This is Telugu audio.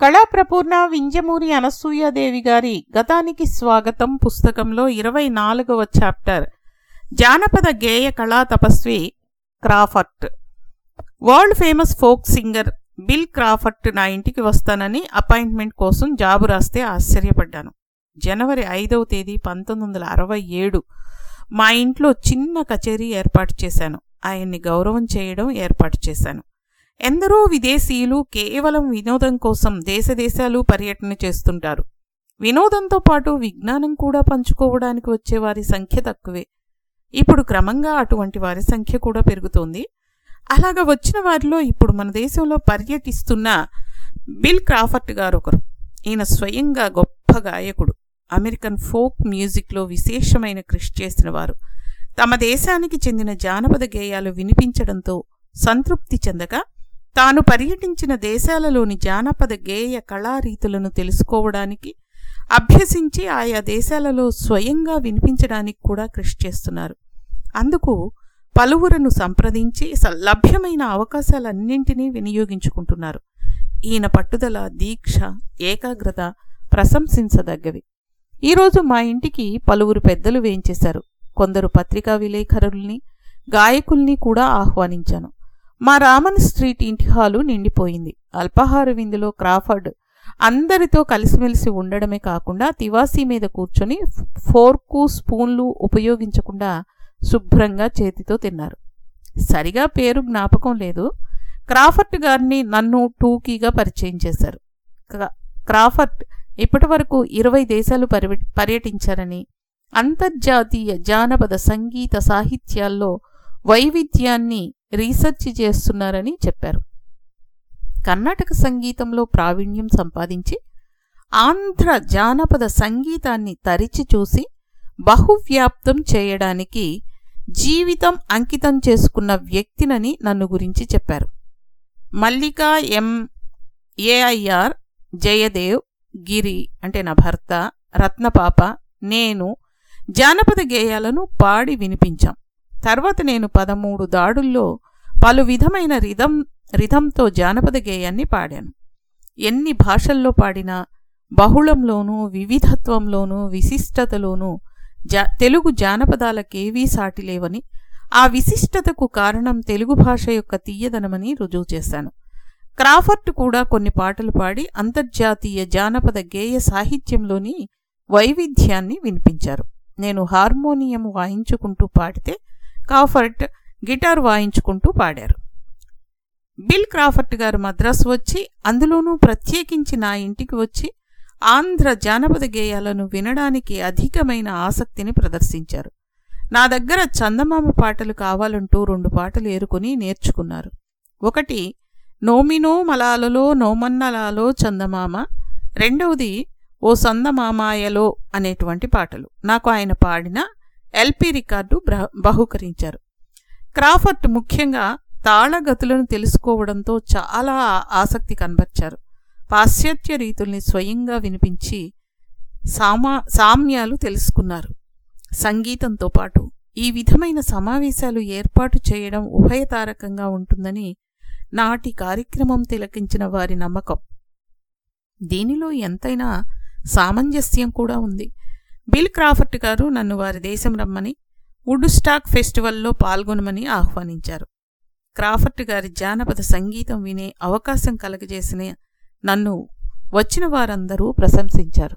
కళాప్రపూర్ణ వింజమూరి అనసూయాదేవి గారి గతానికి స్వాగతం పుస్తకంలో ఇరవై నాలుగవ చాప్టర్. జానపద గేయ కళా తపస్వి Crawford. World famous folk singer Bill Crawford నా ఇంటికి వస్తానని అపాయింట్మెంట్ కోసం జాబు రాస్తే ఆశ్చర్యపడ్డాను. జనవరి ఐదవ తేదీ పంతొమ్మిది వందల అరవై ఏడు మా ఇంట్లో చిన్న కచేరీ ఏర్పాటు చేశాను. ఆయన్ని గౌరవం చేయడం ఏర్పాటు చేశాను. ఎందరో విదేశీయులు కేవలం వినోదం కోసం దేశదేశాలు పర్యటన చేస్తుంటారు. వినోదంతో పాటు విజ్ఞానం కూడా పంచుకోవడానికి వచ్చే వారి సంఖ్య తక్కువే. ఇప్పుడు క్రమంగా అటువంటి వారి సంఖ్య కూడా పెరుగుతోంది. అలాగా వచ్చిన వారిలో ఇప్పుడు మన దేశంలో పర్యటిస్తున్న బిల్ క్రాఫర్ట్ గారు ఒకరు. ఈయన స్వయంగా గొప్ప గాయకుడు. అమెరికన్ ఫోక్ మ్యూజిక్లో విశేషమైన కృషి చేసిన వారు. తమ దేశానికి చెందిన జానపద గేయాలు వినిపించడంతో సంతృప్తి చెందక తాను పర్యటించిన దేశాలలోని జానపద గేయ కళారీతులను తెలుసుకోవడానికి అభ్యసించి ఆయా దేశాలలో స్వయంగా వినిపించడానికి కూడా కృషి చేస్తున్నారు. అందుకు పలువురును సంప్రదించి స- లభ్యమైన అవకాశాలన్నింటినీ వినియోగించుకుంటున్నారు. ఈయన పట్టుదల దీక్ష ఏకాగ్రత ప్రశంసించదగ్గవి. ఈరోజు మా ఇంటికి పలువురు పెద్దలు వేయించేశారు. కొందరు పత్రికా విలేకరుల్ని గాయకుల్ని కూడా ఆహ్వానించాను. మా రామన్ స్ట్రీట్ ఇంటి హాలు నిండిపోయింది. అల్పాహార విందులో క్రాఫర్డ్ అందరితో కలిసిమెలిసి ఉండడమే కాకుండా తివాసీ మీద కూర్చొని ఫోర్కు స్పూన్లు ఉపయోగించకుండా శుభ్రంగా చేతితో తిన్నారు. సరిగా పేరు జ్ఞాపకం లేదు. క్రాఫర్ట్ గారిని నన్ను టూకీగా పరిచయం చేశారు. క్రా- క్రాఫర్ట్ ఇప్పటి వరకు ఇరవై దేశాలు పర్య పర్యటించారని అంతర్జాతీయ జానపద సంగీత సాహిత్యాల్లో వైవిధ్యాన్ని రీసెర్చ్ చేస్తున్నారని చెప్పారు. కర్ణాటక సంగీతంలో ప్రావీణ్యం సంపాదించి ఆంధ్ర జానపద సంగీతాన్ని తరిచి చూసి బహువ్యాప్తం చేయడానికి జీవితం అంకితం చేసుకున్న వ్యక్తినని నన్ను గురించి చెప్పారు. మల్లికా ఎం. ఏఐఆర్ జయదేవ్ గిరి అంటే నా భర్త రత్నపాప నేను జానపద గేయాలను పాడి వినిపించాం. తర్వాత నేను పదమూడు దాడుల్లో పలు విధమైన రిధం రిధంతో జానపద గేయాన్ని పాడాను. ఎన్ని భాషల్లో పాడినా బహుళంలోనూ వివిధత్వంలోనూ విశిష్టతలోనూ జా తెలుగు జానపదాలకేవీ సాటి లేవని ఆ విశిష్టతకు కారణం తెలుగు భాష యొక్క తీయదనమని రుజువు చేశాను. క్రాఫర్ట్ కూడా కొన్ని పాటలు పాడి అంతర్జాతీయ జానపద గేయ సాహిత్యంలోని వైవిధ్యాన్ని వినిపించారు. నేను హార్మోనియం వాయించుకుంటూ పాడితే కాఫర్ట్ గిటార్ వాయించుకుంటూ పాడారు. బిల్ క్రాఫర్ట్ గారు మద్రాసు వచ్చి అందులోనూ ప్రత్యేకించి నా ఇంటికి వచ్చి ఆంధ్ర జానపద గేయాలను వినడానికి అధికమైన ఆసక్తిని ప్రదర్శించారు. నా దగ్గర చందమామ పాటలు కావాలంటూ రెండు పాటలు ఏరుకొని నేర్చుకున్నారు. ఒకటి నోమినో మలాలలో నోమన్నలాలో చందమామ రెండవది ఓ సందమామాయలో అనేటువంటి పాటలు. నాకు ఆయన పాడిన ఎల్పి రికార్డు బహుకరించారు. క్రాఫర్ట్ ముఖ్యంగా తాళగతులను తెలుసుకోవడంతో చాలా ఆసక్తి కనబర్చారు. పాశ్చాత్య రీతుల్ని స్వయంగా వినిపించి సామా సామ్యాలు తెలుసుకున్నారు. సంగీతంతో పాటు ఈ విధమైన సమావేశాలు ఏర్పాటు చేయడం ఉభయతారకంగా ఉంటుందని నాటి కార్యక్రమం తిలకించిన వారి నమ్మకం. దీనిలో ఎంతైనా సామంజస్యం కూడా ఉంది. బిల్ క్రాఫర్ట్ గారు నన్ను వారి దేశం రమ్మని వుడ్ స్టాక్ ఫెస్టివల్లో పాల్గొనమని ఆహ్వానించారు. క్రాఫర్ట్ గారి జానపద సంగీతం వినే అవకాశం కలగజేసిన నన్ను వచ్చిన వారందరూ ప్రశంసించారు.